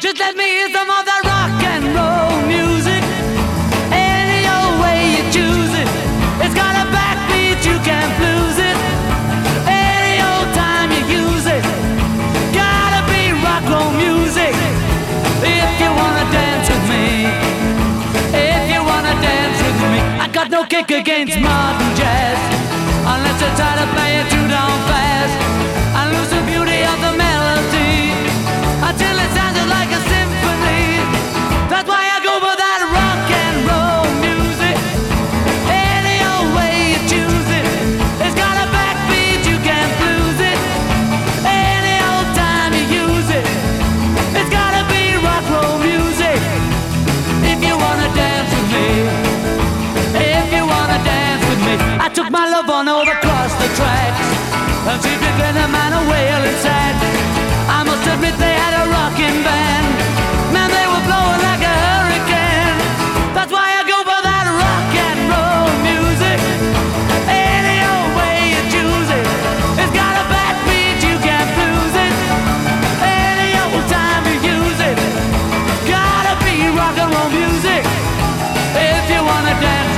Just let me hear some of that rock and roll music. Any old way you choose it, it's got a backbeat, you can't lose it. Any old time you use it, gotta be rock and roll music. If you wanna dance with me, if you wanna dance with me, I got no kick against modern jazz. over that.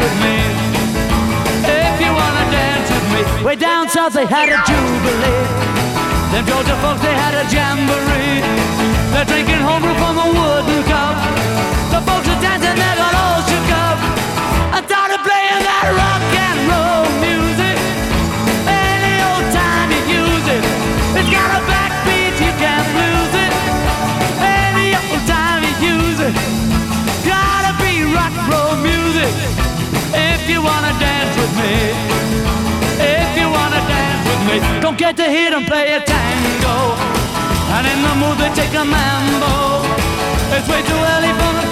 with me. If you wanna dance with me. Way down south they had a jubilee. Them Georgia folks they had a jamboree. They're drinking homebrew from the wood. don't get to hear them play a tango. And in the mood they take a mambo. It's way too early for the